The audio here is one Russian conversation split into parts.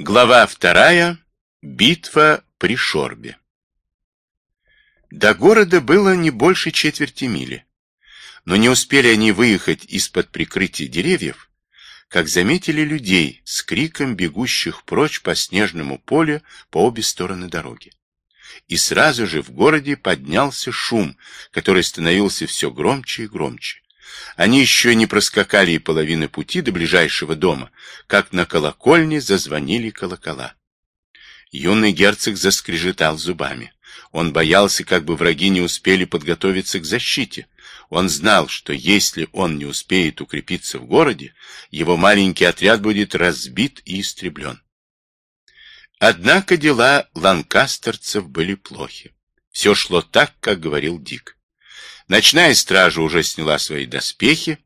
Глава вторая. Битва при Шорбе. До города было не больше четверти мили. Но не успели они выехать из-под прикрытия деревьев, как заметили людей с криком бегущих прочь по снежному полю по обе стороны дороги. И сразу же в городе поднялся шум, который становился все громче и громче. Они еще не проскакали и половины пути до ближайшего дома, как на колокольне зазвонили колокола. Юный герцог заскрежетал зубами. Он боялся, как бы враги не успели подготовиться к защите. Он знал, что если он не успеет укрепиться в городе, его маленький отряд будет разбит и истреблен. Однако дела ланкастерцев были плохи. Все шло так, как говорил Дик. Ночная стража уже сняла свои доспехи,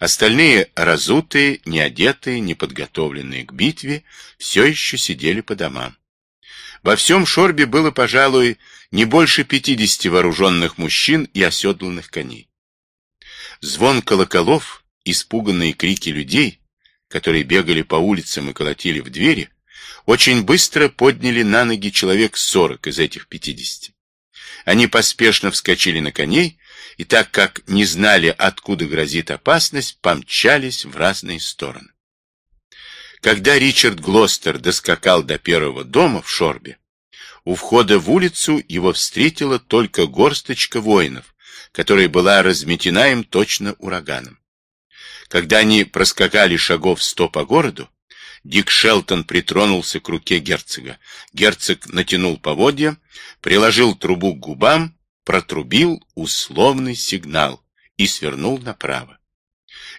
остальные разутые, неодетые, неподготовленные к битве, все еще сидели по домам. Во всем Шорбе было, пожалуй, не больше пятидесяти вооруженных мужчин и оседланных коней. Звон колоколов, испуганные крики людей, которые бегали по улицам и колотили в двери, очень быстро подняли на ноги человек сорок из этих пятидесяти. Они поспешно вскочили на коней и так как не знали, откуда грозит опасность, помчались в разные стороны. Когда Ричард Глостер доскакал до первого дома в Шорбе, у входа в улицу его встретила только горсточка воинов, которая была разметена им точно ураганом. Когда они проскакали шагов сто по городу, Дик Шелтон притронулся к руке герцога. Герцог натянул поводья, приложил трубу к губам протрубил условный сигнал и свернул направо.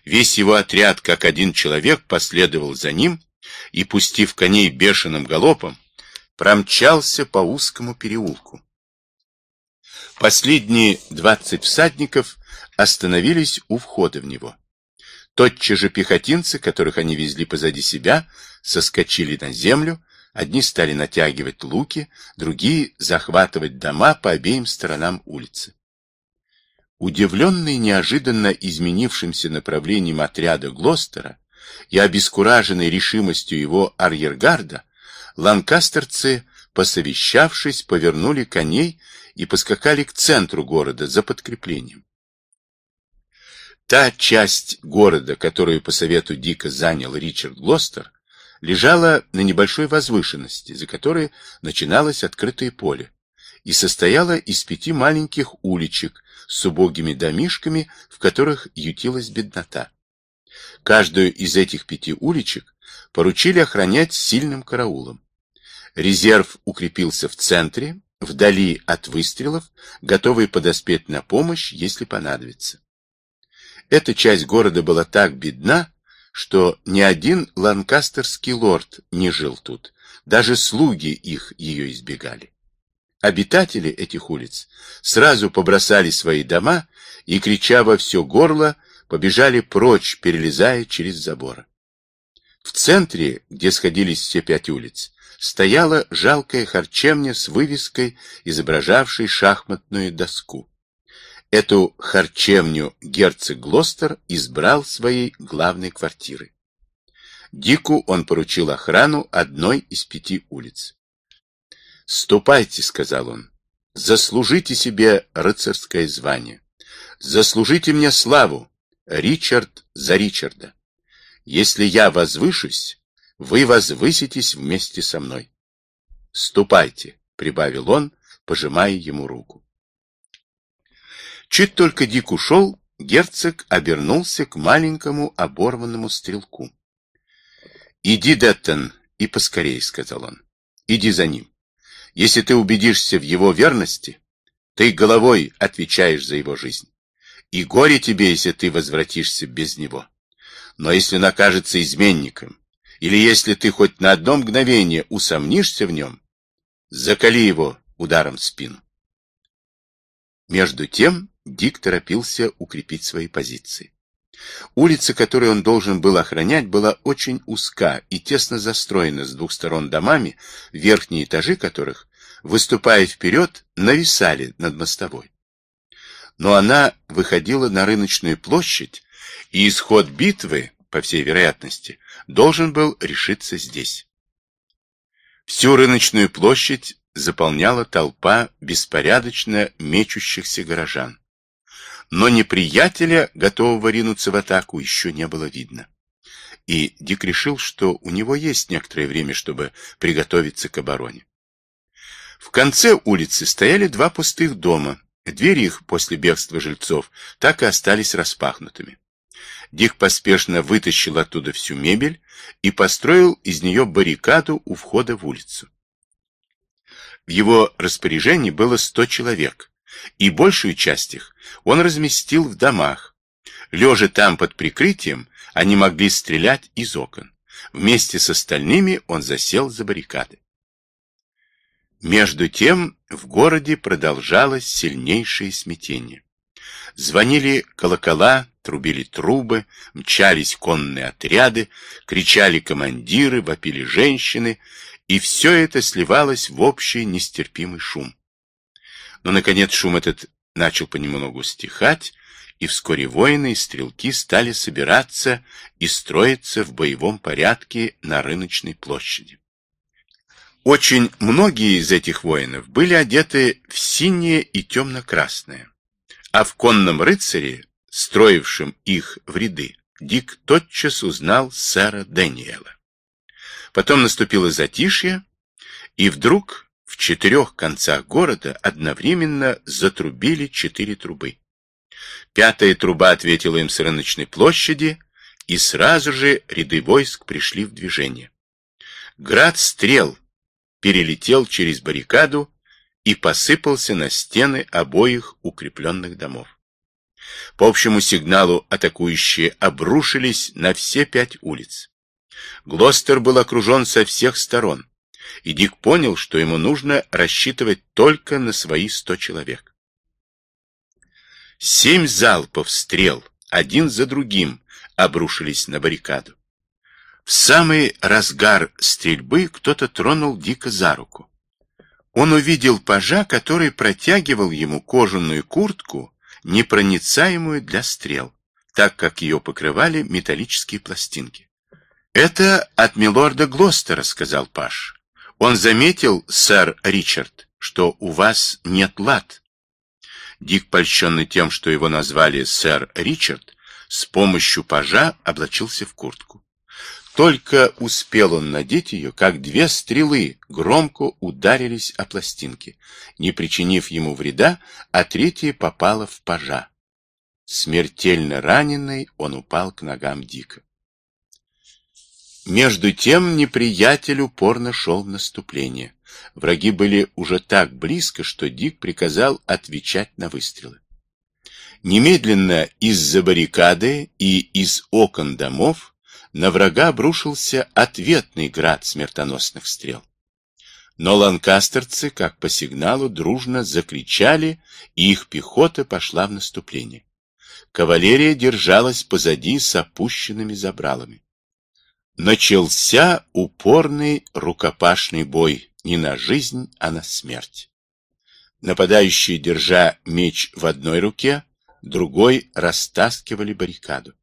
Весь его отряд, как один человек, последовал за ним и, пустив коней бешеным галопом, промчался по узкому переулку. Последние двадцать всадников остановились у входа в него. Тотчас же пехотинцы, которых они везли позади себя, соскочили на землю, Одни стали натягивать луки, другие захватывать дома по обеим сторонам улицы. Удивленный неожиданно изменившимся направлением отряда Глостера и обескураженный решимостью его арьергарда, ланкастерцы, посовещавшись, повернули коней и поскакали к центру города за подкреплением. Та часть города, которую по совету Дика занял Ричард Глостер, лежала на небольшой возвышенности, за которой начиналось открытое поле, и состояла из пяти маленьких уличек с убогими домишками, в которых ютилась беднота. Каждую из этих пяти уличек поручили охранять сильным караулом. Резерв укрепился в центре, вдали от выстрелов, готовый подоспеть на помощь, если понадобится. Эта часть города была так бедна, что ни один ланкастерский лорд не жил тут, даже слуги их ее избегали. Обитатели этих улиц сразу побросали свои дома и, крича во все горло, побежали прочь, перелезая через заборы. В центре, где сходились все пять улиц, стояла жалкая харчевня с вывеской, изображавшей шахматную доску. Эту харчевню герцог Глостер избрал своей главной квартирой. Дику он поручил охрану одной из пяти улиц. «Ступайте», — сказал он, — «заслужите себе рыцарское звание. Заслужите мне славу, Ричард за Ричарда. Если я возвышусь, вы возвыситесь вместе со мной. Ступайте», — прибавил он, пожимая ему руку. Чуть только Дик ушел, герцог обернулся к маленькому оборванному стрелку. «Иди, Деттон, и поскорей», — сказал он. «Иди за ним. Если ты убедишься в его верности, ты головой отвечаешь за его жизнь. И горе тебе, если ты возвратишься без него. Но если он окажется изменником, или если ты хоть на одно мгновение усомнишься в нем, закали его ударом в спину. Между тем Дик торопился укрепить свои позиции. Улица, которую он должен был охранять, была очень узка и тесно застроена с двух сторон домами, верхние этажи которых, выступая вперед, нависали над мостовой. Но она выходила на рыночную площадь, и исход битвы, по всей вероятности, должен был решиться здесь. Всю рыночную площадь заполняла толпа беспорядочно мечущихся горожан. Но неприятеля, готового ринуться в атаку, еще не было видно. И Дик решил, что у него есть некоторое время, чтобы приготовиться к обороне. В конце улицы стояли два пустых дома. Двери их после бегства жильцов так и остались распахнутыми. Дик поспешно вытащил оттуда всю мебель и построил из нее баррикаду у входа в улицу. В его распоряжении было сто человек, и большую часть их он разместил в домах. Лежа там под прикрытием, они могли стрелять из окон. Вместе с остальными он засел за баррикады. Между тем в городе продолжалось сильнейшее смятение. Звонили колокола, трубили трубы, мчались конные отряды, кричали командиры, вопили женщины, и все это сливалось в общий нестерпимый шум. Но, наконец, шум этот начал понемногу стихать, и вскоре воины и стрелки стали собираться и строиться в боевом порядке на рыночной площади. Очень многие из этих воинов были одеты в синее и темно-красное, а в конном рыцаре, строившем их в ряды, Дик тотчас узнал сэра Дэниела. Потом наступило затишье, и вдруг в четырех концах города одновременно затрубили четыре трубы. Пятая труба ответила им с рыночной площади, и сразу же ряды войск пришли в движение. Град стрел перелетел через баррикаду и посыпался на стены обоих укрепленных домов. По общему сигналу атакующие обрушились на все пять улиц. Глостер был окружен со всех сторон, и Дик понял, что ему нужно рассчитывать только на свои сто человек. Семь залпов стрел, один за другим, обрушились на баррикаду. В самый разгар стрельбы кто-то тронул Дика за руку. Он увидел пажа, который протягивал ему кожаную куртку, непроницаемую для стрел, так как ее покрывали металлические пластинки. «Это от милорда Глостера», — сказал паж. «Он заметил, сэр Ричард, что у вас нет лад». Дик, польщенный тем, что его назвали сэр Ричард, с помощью пажа облачился в куртку. Только успел он надеть ее, как две стрелы громко ударились о пластинки, не причинив ему вреда, а третья попала в пажа. Смертельно раненый он упал к ногам Дика. Между тем неприятель упорно шел в наступление. Враги были уже так близко, что Дик приказал отвечать на выстрелы. Немедленно из-за баррикады и из окон домов на врага обрушился ответный град смертоносных стрел. Но ланкастерцы, как по сигналу, дружно закричали, и их пехота пошла в наступление. Кавалерия держалась позади с опущенными забралами. Начался упорный рукопашный бой, не на жизнь, а на смерть. Нападающие, держа меч в одной руке, другой растаскивали баррикаду.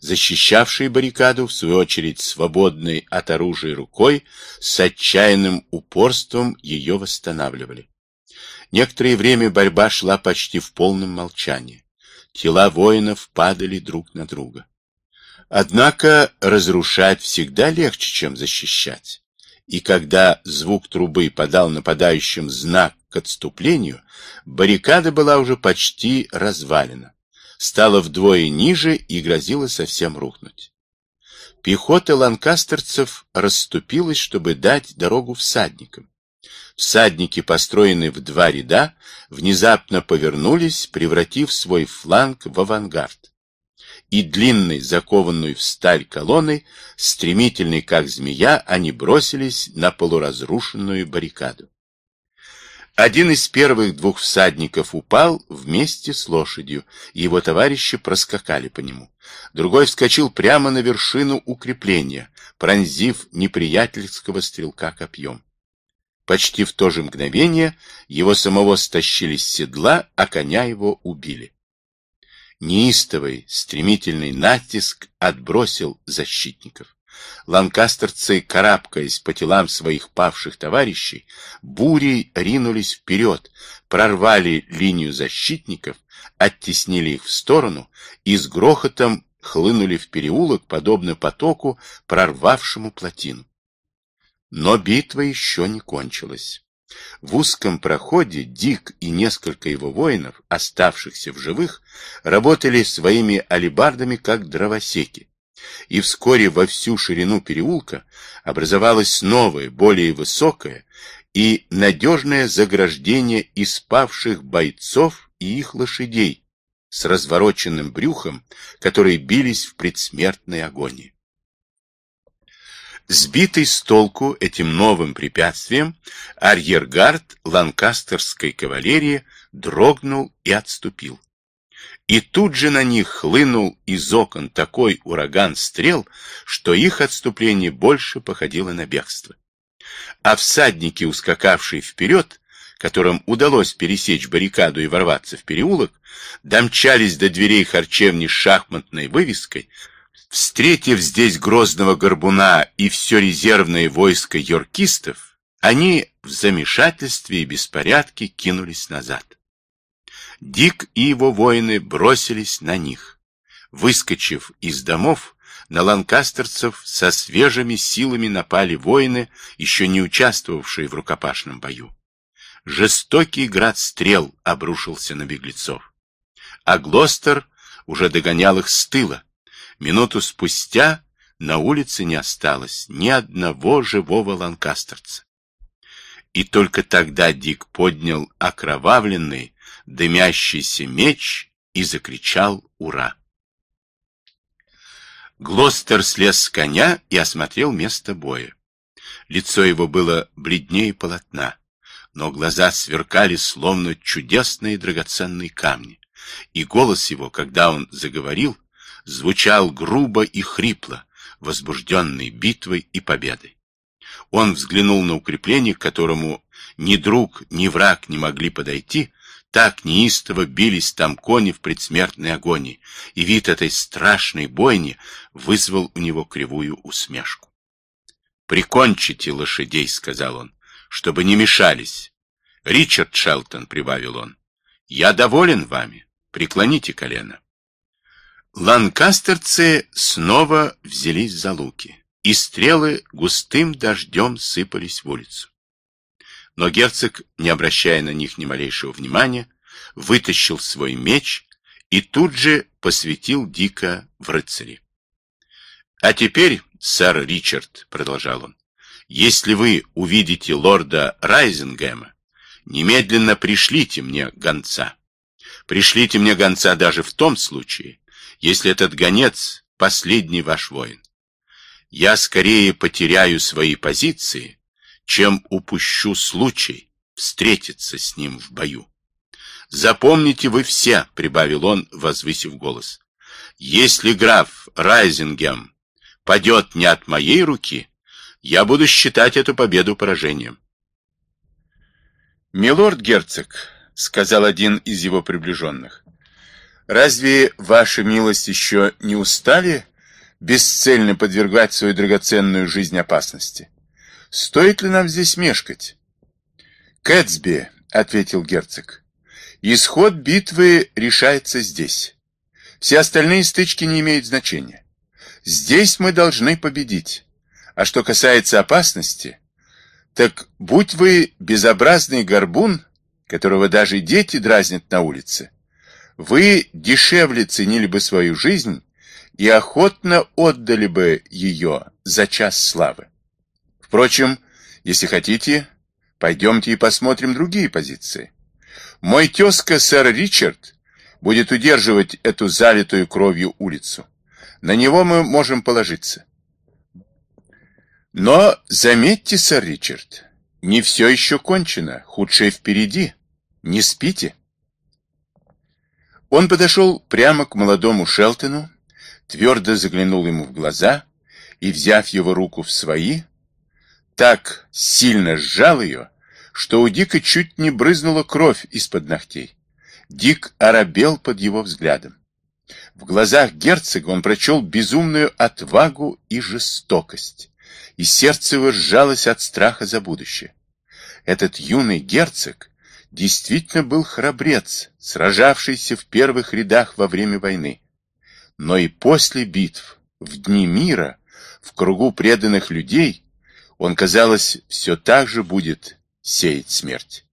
Защищавшие баррикаду, в свою очередь, свободной от оружия рукой, с отчаянным упорством ее восстанавливали. Некоторое время борьба шла почти в полном молчании. Тела воинов падали друг на друга. Однако разрушать всегда легче, чем защищать и когда звук трубы подал нападающим знак к отступлению, баррикада была уже почти развалена, стала вдвое ниже и грозила совсем рухнуть. Пехота ланкастерцев расступилась, чтобы дать дорогу всадникам. Всадники, построенные в два ряда, внезапно повернулись, превратив свой фланг в авангард и длинной, закованной в сталь колонной, стремительной, как змея, они бросились на полуразрушенную баррикаду. Один из первых двух всадников упал вместе с лошадью, и его товарищи проскакали по нему. Другой вскочил прямо на вершину укрепления, пронзив неприятельского стрелка копьем. Почти в то же мгновение его самого стащили с седла, а коня его убили. Неистовый, стремительный натиск отбросил защитников. ланкастерцы, карабкаясь по телам своих павших товарищей, бурей ринулись вперед, прорвали линию защитников, оттеснили их в сторону и с грохотом хлынули в переулок, подобно потоку, прорвавшему плотину. Но битва еще не кончилась. В узком проходе Дик и несколько его воинов, оставшихся в живых, работали своими алебардами как дровосеки. И вскоре во всю ширину переулка образовалось новое, более высокое и надежное заграждение из бойцов и их лошадей с развороченным брюхом, которые бились в предсмертной агонии. Сбитый с толку этим новым препятствием, арьергард ланкастерской кавалерии дрогнул и отступил. И тут же на них хлынул из окон такой ураган стрел, что их отступление больше походило на бегство. А всадники, ускакавшие вперед, которым удалось пересечь баррикаду и ворваться в переулок, домчались до дверей харчевни с шахматной вывеской, Встретив здесь грозного горбуна и все резервное войско йоркистов, они в замешательстве и беспорядке кинулись назад. Дик и его воины бросились на них. Выскочив из домов, на ланкастерцев со свежими силами напали воины, еще не участвовавшие в рукопашном бою. Жестокий град стрел обрушился на беглецов. А Глостер уже догонял их с тыла. Минуту спустя на улице не осталось ни одного живого ланкастерца. И только тогда Дик поднял окровавленный, дымящийся меч и закричал «Ура!». Глостер слез с коня и осмотрел место боя. Лицо его было бледнее полотна, но глаза сверкали словно чудесные драгоценные камни, и голос его, когда он заговорил, звучал грубо и хрипло, возбужденный битвой и победой. Он взглянул на укрепление, к которому ни друг, ни враг не могли подойти, так неистово бились там кони в предсмертной агонии, и вид этой страшной бойни вызвал у него кривую усмешку. «Прикончите лошадей», — сказал он, — «чтобы не мешались». «Ричард Шелтон», — прибавил он, — «я доволен вами. Преклоните колено». Ланкастерцы снова взялись за луки, и стрелы густым дождем сыпались в улицу. Но герцог, не обращая на них ни малейшего внимания, вытащил свой меч и тут же посвятил Дика в рыцари. «А теперь, сэр Ричард», — продолжал он, — «если вы увидите лорда Райзингема, немедленно пришлите мне гонца. Пришлите мне гонца даже в том случае, если этот гонец — последний ваш воин. Я скорее потеряю свои позиции, чем упущу случай встретиться с ним в бою. Запомните вы все, — прибавил он, возвысив голос, — если граф Райзингем падет не от моей руки, я буду считать эту победу поражением. «Милорд герцог», — сказал один из его приближенных, Разве ваша милость еще не устали бесцельно подвергать свою драгоценную жизнь опасности? Стоит ли нам здесь мешкать? Кэтсби, ответил герцог, исход битвы решается здесь. Все остальные стычки не имеют значения. Здесь мы должны победить. А что касается опасности, так будь вы безобразный горбун, которого даже дети дразнят на улице, вы дешевле ценили бы свою жизнь и охотно отдали бы ее за час славы. Впрочем, если хотите, пойдемте и посмотрим другие позиции. Мой тезка, сэр Ричард, будет удерживать эту залитую кровью улицу. На него мы можем положиться. Но заметьте, сэр Ричард, не все еще кончено, худшее впереди. Не спите. Он подошел прямо к молодому Шелтону, твердо заглянул ему в глаза и, взяв его руку в свои, так сильно сжал ее, что у Дика чуть не брызнула кровь из-под ногтей. Дик оробел под его взглядом. В глазах герцога он прочел безумную отвагу и жестокость, и сердце его сжалось от страха за будущее. Этот юный герцог действительно был храбрец, сражавшийся в первых рядах во время войны. Но и после битв, в дни мира, в кругу преданных людей, он, казалось, все так же будет сеять смерть.